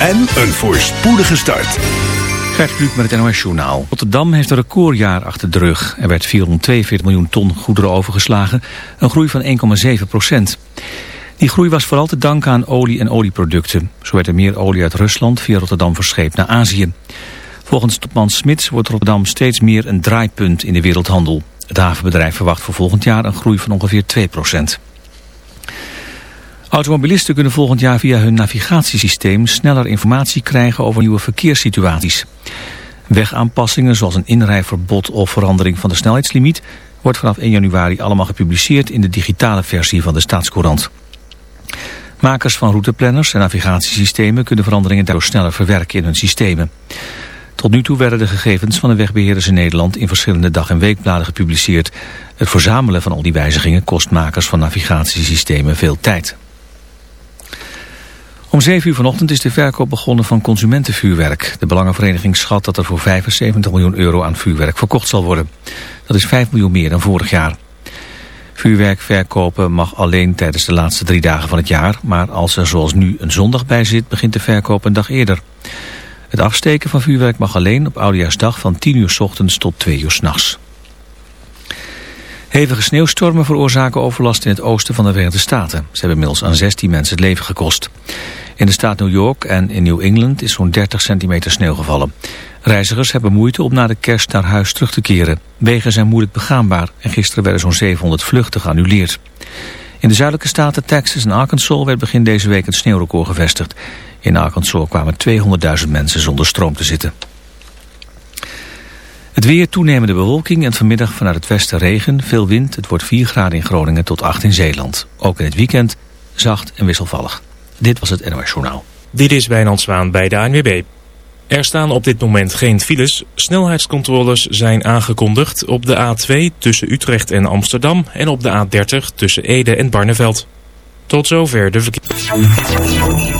en een voorspoedige start. Gert met het NOS Journaal. Rotterdam heeft een recordjaar achter de rug. Er werd 442 miljoen ton goederen overgeslagen, een groei van 1,7 procent. Die groei was vooral te danken aan olie en olieproducten. Zo werd er meer olie uit Rusland via Rotterdam verscheept naar Azië. Volgens topman Smits wordt Rotterdam steeds meer een draaipunt in de wereldhandel. Het havenbedrijf verwacht voor volgend jaar een groei van ongeveer 2 procent. Automobilisten kunnen volgend jaar via hun navigatiesysteem sneller informatie krijgen over nieuwe verkeerssituaties. Wegaanpassingen zoals een inrijverbod of verandering van de snelheidslimiet wordt vanaf 1 januari allemaal gepubliceerd in de digitale versie van de Staatscourant. Makers van routeplanners en navigatiesystemen kunnen veranderingen daardoor sneller verwerken in hun systemen. Tot nu toe werden de gegevens van de wegbeheerders in Nederland in verschillende dag- en weekbladen gepubliceerd. Het verzamelen van al die wijzigingen kost makers van navigatiesystemen veel tijd. Om 7 uur vanochtend is de verkoop begonnen van consumentenvuurwerk. De Belangenvereniging schat dat er voor 75 miljoen euro aan vuurwerk verkocht zal worden. Dat is 5 miljoen meer dan vorig jaar. Vuurwerk verkopen mag alleen tijdens de laatste drie dagen van het jaar... maar als er zoals nu een zondag bij zit, begint de verkoop een dag eerder. Het afsteken van vuurwerk mag alleen op Oudejaarsdag van 10 uur s ochtends tot 2 uur s'nachts. Hevige sneeuwstormen veroorzaken overlast in het oosten van de Verenigde Staten. Ze hebben inmiddels aan 16 mensen het leven gekost. In de staat New York en in New England is zo'n 30 centimeter sneeuw gevallen. Reizigers hebben moeite om na de kerst naar huis terug te keren. Wegen zijn moeilijk begaanbaar en gisteren werden zo'n 700 vluchten geannuleerd. In de zuidelijke staten Texas en Arkansas werd begin deze week een sneeuwrecord gevestigd. In Arkansas kwamen 200.000 mensen zonder stroom te zitten. Het weer, toenemende bewolking en vanmiddag vanuit het westen regen, veel wind. Het wordt 4 graden in Groningen tot 8 in Zeeland. Ook in het weekend zacht en wisselvallig. Dit was het NOS Journaal. Dit is Wijnand Zwaan bij de ANWB. Er staan op dit moment geen files. Snelheidscontroles zijn aangekondigd op de A2 tussen Utrecht en Amsterdam... en op de A30 tussen Ede en Barneveld. Tot zover de verkeer.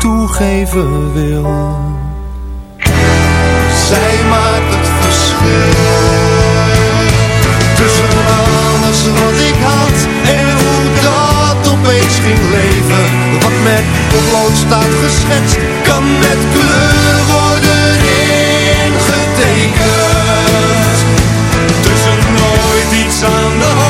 toegeven wil. Zij maakt het verschil. Tussen alles wat ik had en hoe dat opeens ging leven. Wat met potlood staat geschetst, kan met kleur worden ingetekend. Tussen nooit iets aan de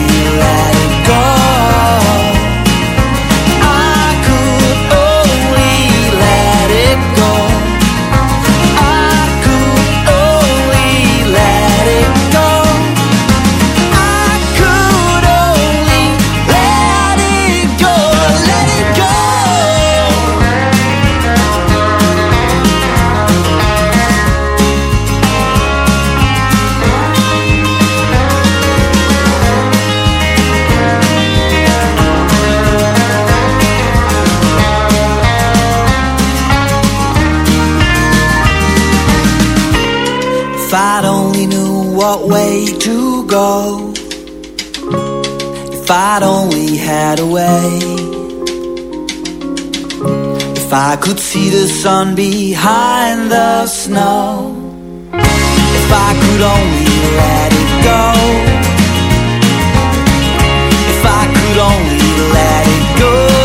what way to go. If I'd only had a way. If I could see the sun behind the snow. If I could only let it go. If I could only let it go.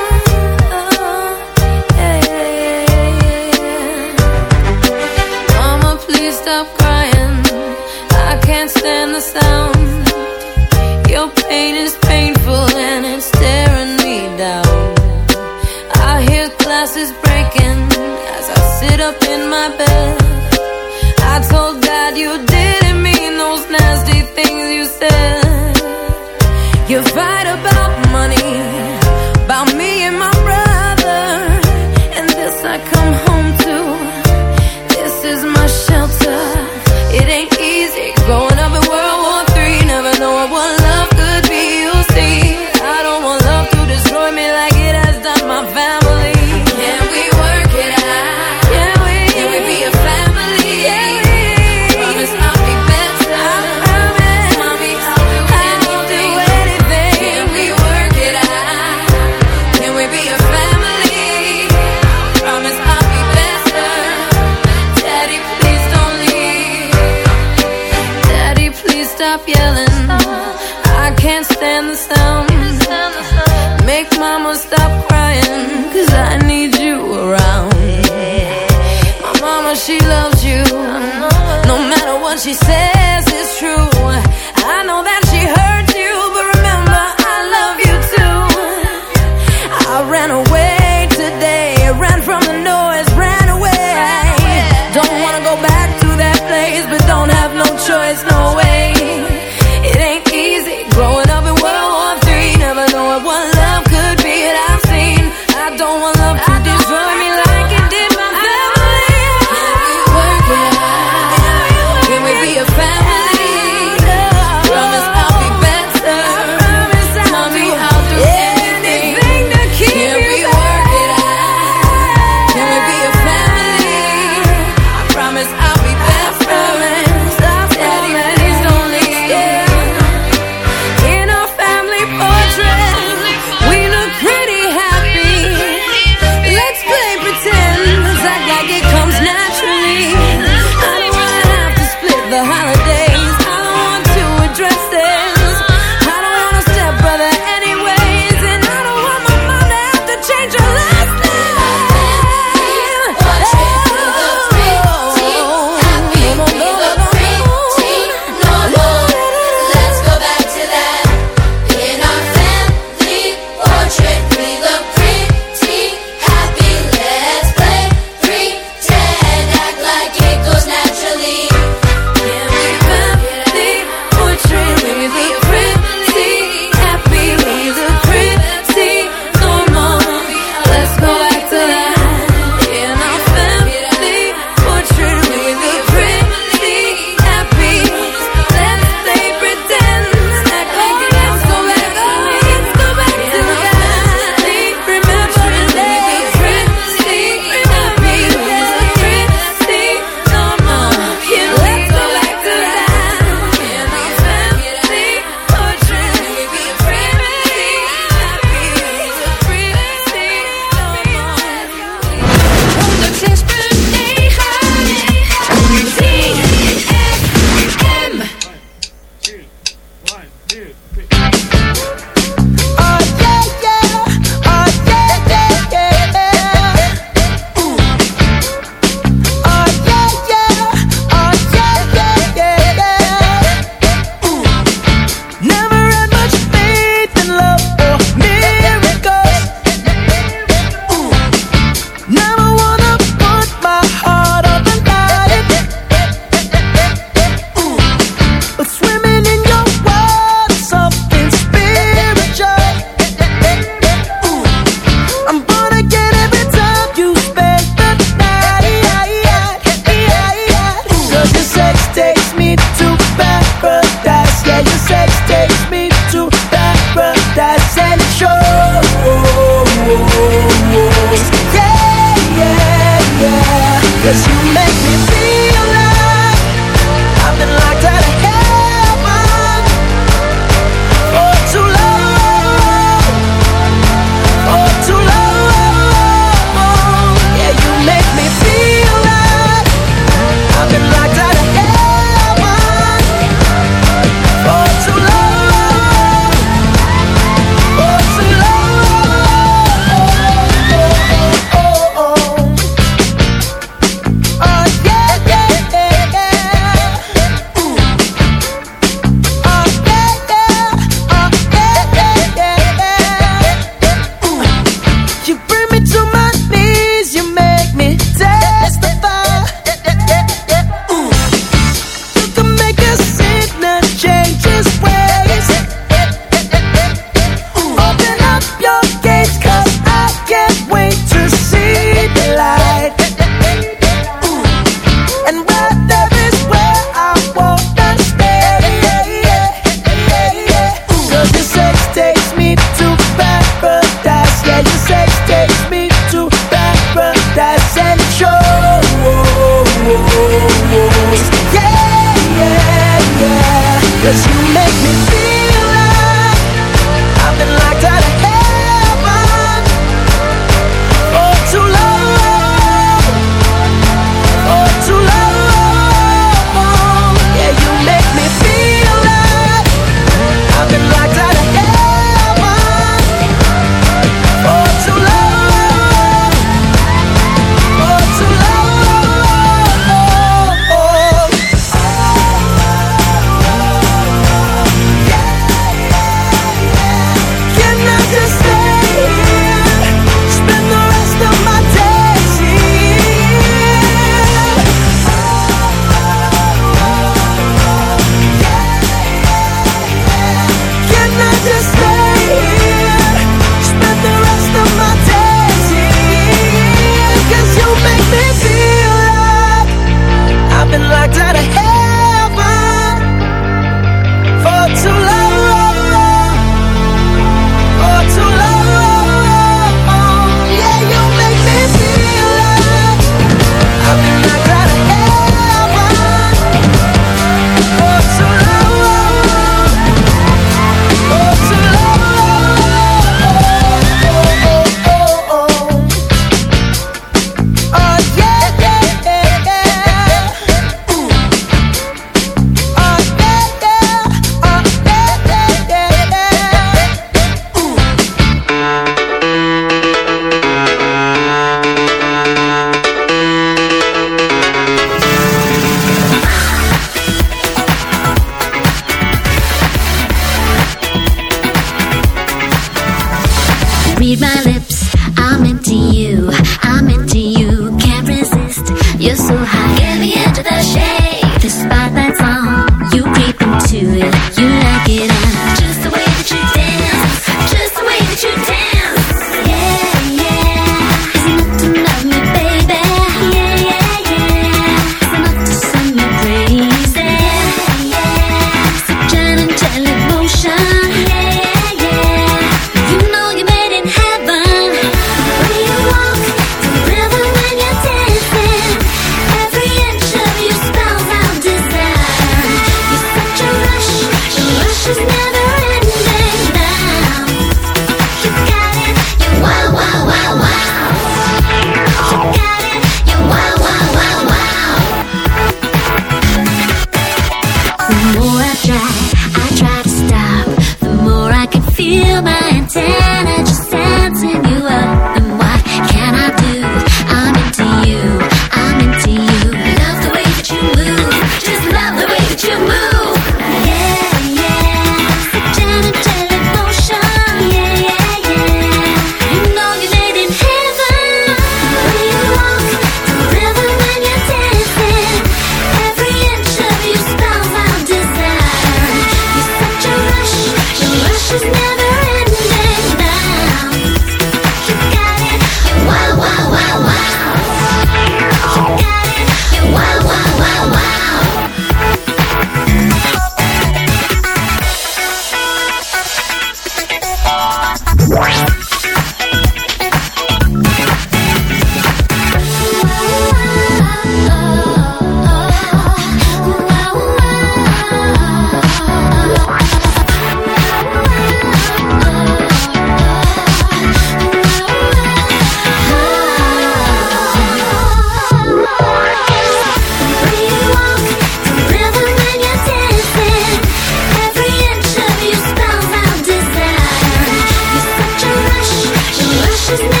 She's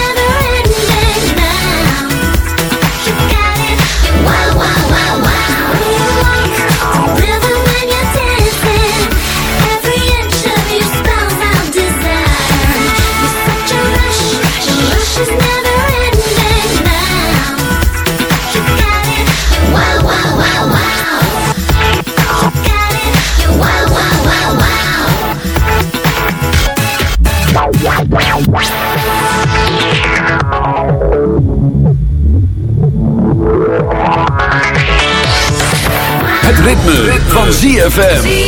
ZFM.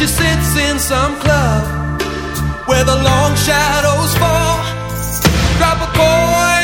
She sits in some club where the long shadows fall. Drop a coin.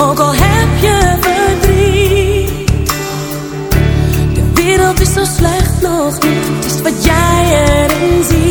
ook al heb je verdriet. De wereld is zo slecht nog niet, het is wat jij erin ziet.